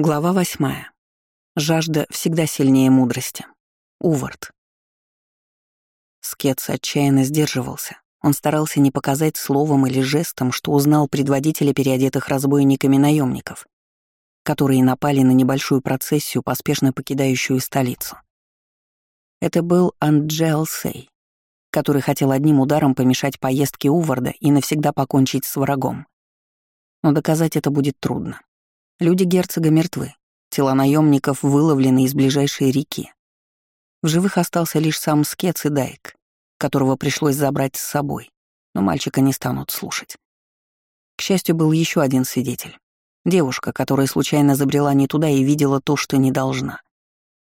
Глава восьмая. Жажда всегда сильнее мудрости. Увард. Скетс отчаянно сдерживался. Он старался не показать словом или жестом, что узнал предводителя переодетых разбойниками наемников, которые напали на небольшую процессию, поспешно покидающую столицу. Это был Анджел Сей, который хотел одним ударом помешать поездке Уварда и навсегда покончить с врагом. Но доказать это будет трудно. Люди герцога мертвы, тела наемников выловлены из ближайшей реки. В живых остался лишь сам Скец и Дайк, которого пришлось забрать с собой, но мальчика не станут слушать. К счастью, был еще один свидетель. Девушка, которая случайно забрела не туда и видела то, что не должна.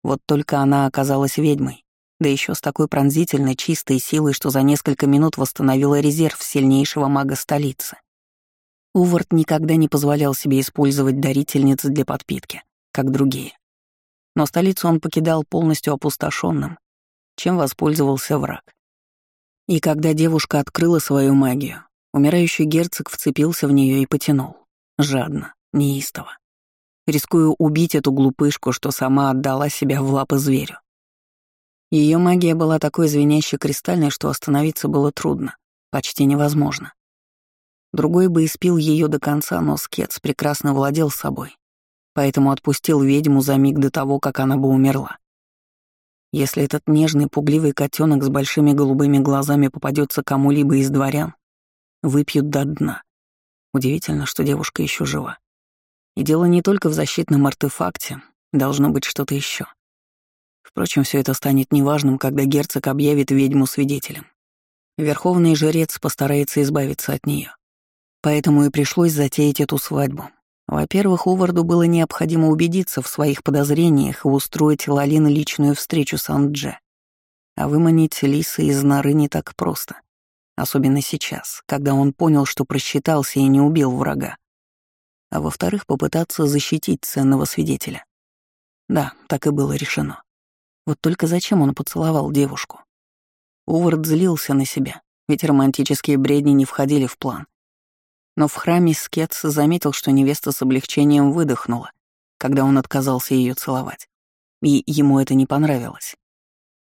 Вот только она оказалась ведьмой, да еще с такой пронзительной, чистой силой, что за несколько минут восстановила резерв сильнейшего мага столицы. Увард никогда не позволял себе использовать дарительниц для подпитки, как другие. Но столицу он покидал полностью опустошенным, чем воспользовался враг. И когда девушка открыла свою магию, умирающий герцог вцепился в нее и потянул. Жадно, неистово. Рискуя убить эту глупышку, что сама отдала себя в лапы зверю. Ее магия была такой звенящей кристальной, что остановиться было трудно, почти невозможно. Другой бы испил ее до конца, но Скетс прекрасно владел собой, поэтому отпустил ведьму за миг до того, как она бы умерла. Если этот нежный, пугливый котенок с большими голубыми глазами попадется кому-либо из дворян, выпьют до дна. Удивительно, что девушка еще жива. И дело не только в защитном артефакте, должно быть что-то еще. Впрочем, все это станет неважным, когда герцог объявит ведьму свидетелем. Верховный жрец постарается избавиться от нее. Поэтому и пришлось затеять эту свадьбу. Во-первых, Уварду было необходимо убедиться в своих подозрениях и устроить Лалин личную встречу с Андже. А выманить Лиса из норы не так просто. Особенно сейчас, когда он понял, что просчитался и не убил врага. А во-вторых, попытаться защитить ценного свидетеля. Да, так и было решено. Вот только зачем он поцеловал девушку? Увард злился на себя, ведь романтические бредни не входили в план. Но в храме Скетс заметил, что невеста с облегчением выдохнула, когда он отказался ее целовать. И ему это не понравилось.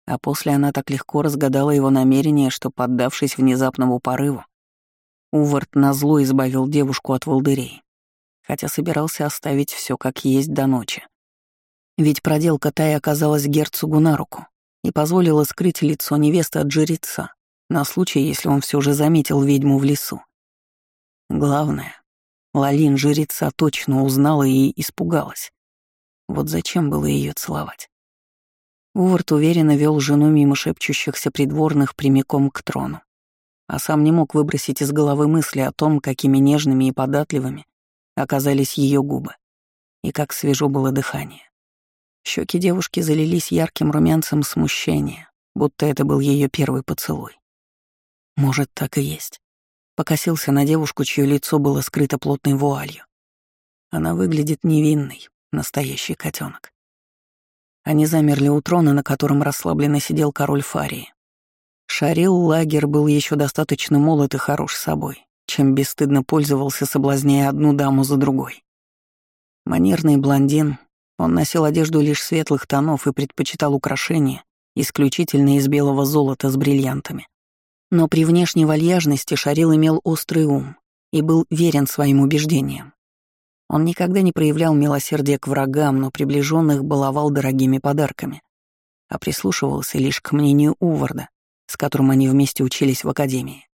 А после она так легко разгадала его намерение, что, поддавшись внезапному порыву, Увард назло избавил девушку от волдырей, хотя собирался оставить все как есть до ночи. Ведь проделка Тай оказалась герцогу на руку и позволила скрыть лицо невесты от жреца, на случай, если он все же заметил ведьму в лесу. Главное, Лалин жрица точно узнала и испугалась. Вот зачем было ее целовать? Увард уверенно вел жену мимо шепчущихся придворных прямиком к трону, а сам не мог выбросить из головы мысли о том, какими нежными и податливыми оказались ее губы, и как свежо было дыхание. Щеки девушки залились ярким румянцем смущения, будто это был ее первый поцелуй. Может, так и есть. Покосился на девушку, чье лицо было скрыто плотной вуалью. Она выглядит невинной, настоящий котенок. Они замерли у трона, на котором расслабленно сидел король Фарии. Шарил Лагер был еще достаточно молод и хорош собой, чем бесстыдно пользовался, соблазняя одну даму за другой. Манерный блондин, он носил одежду лишь светлых тонов и предпочитал украшения исключительно из белого золота с бриллиантами. Но при внешней вальяжности Шарил имел острый ум и был верен своим убеждениям. Он никогда не проявлял милосердия к врагам, но приближенных баловал дорогими подарками, а прислушивался лишь к мнению Уварда, с которым они вместе учились в академии.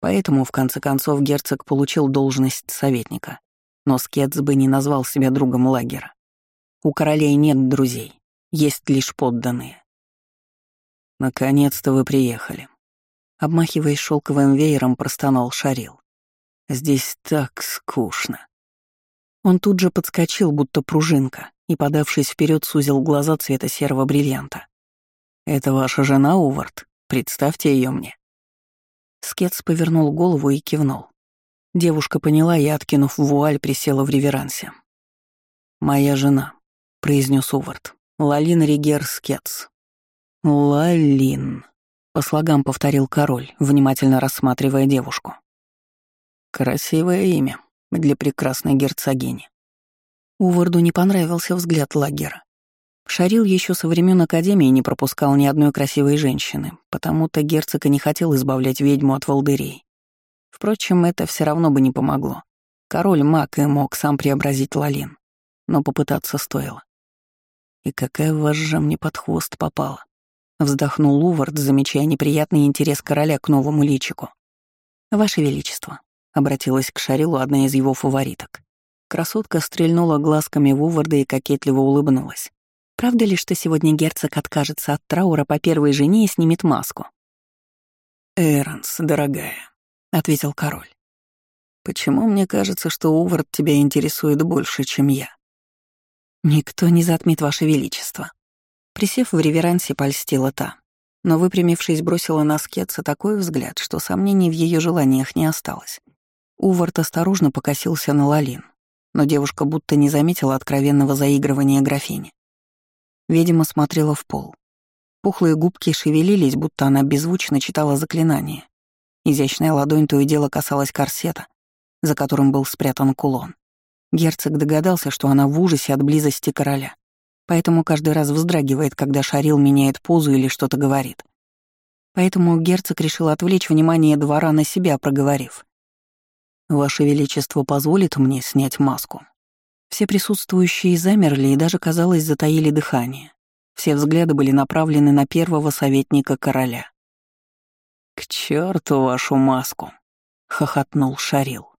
Поэтому, в конце концов, герцог получил должность советника, но Скетс бы не назвал себя другом лагера. У королей нет друзей, есть лишь подданные. «Наконец-то вы приехали», Обмахиваясь шелковым веером, простонал Шарил. «Здесь так скучно». Он тут же подскочил, будто пружинка, и, подавшись вперед, сузил глаза цвета серого бриллианта. «Это ваша жена, Увард? Представьте ее мне». Скетс повернул голову и кивнул. Девушка поняла и, откинув вуаль, присела в реверансе. «Моя жена», — произнес Увард. «Лалин Ригер Скетс». «Лалин», по слогам повторил король, внимательно рассматривая девушку. Красивое имя для прекрасной герцогини. Уварду не понравился взгляд лагера. Шарил еще со времен Академии не пропускал ни одной красивой женщины, потому-то герцог и не хотел избавлять ведьму от волдырей. Впрочем, это все равно бы не помогло. Король маг и мог сам преобразить Лалин, но попытаться стоило. И какая вожжа мне под хвост попала. Вздохнул Лувард, замечая неприятный интерес короля к новому личику. «Ваше Величество», — обратилась к Шарилу одна из его фавориток. Красотка стрельнула глазками в Уварда и кокетливо улыбнулась. «Правда ли, что сегодня герцог откажется от траура по первой жене и снимет маску?» «Эранс, дорогая», — ответил король. «Почему мне кажется, что Увард тебя интересует больше, чем я?» «Никто не затмит Ваше Величество». Присев в реверансе, польстила та, но, выпрямившись, бросила на скетса такой взгляд, что сомнений в ее желаниях не осталось. Увард осторожно покосился на Лалин, но девушка будто не заметила откровенного заигрывания графини. Видимо, смотрела в пол. Пухлые губки шевелились, будто она беззвучно читала заклинание. Изящная ладонь то и дело касалась корсета, за которым был спрятан кулон. Герцог догадался, что она в ужасе от близости короля, поэтому каждый раз вздрагивает, когда Шарил меняет позу или что-то говорит. Поэтому герцог решил отвлечь внимание двора на себя, проговорив. «Ваше Величество позволит мне снять маску?» Все присутствующие замерли и даже, казалось, затаили дыхание. Все взгляды были направлены на первого советника короля. «К черту вашу маску!» — хохотнул Шарил.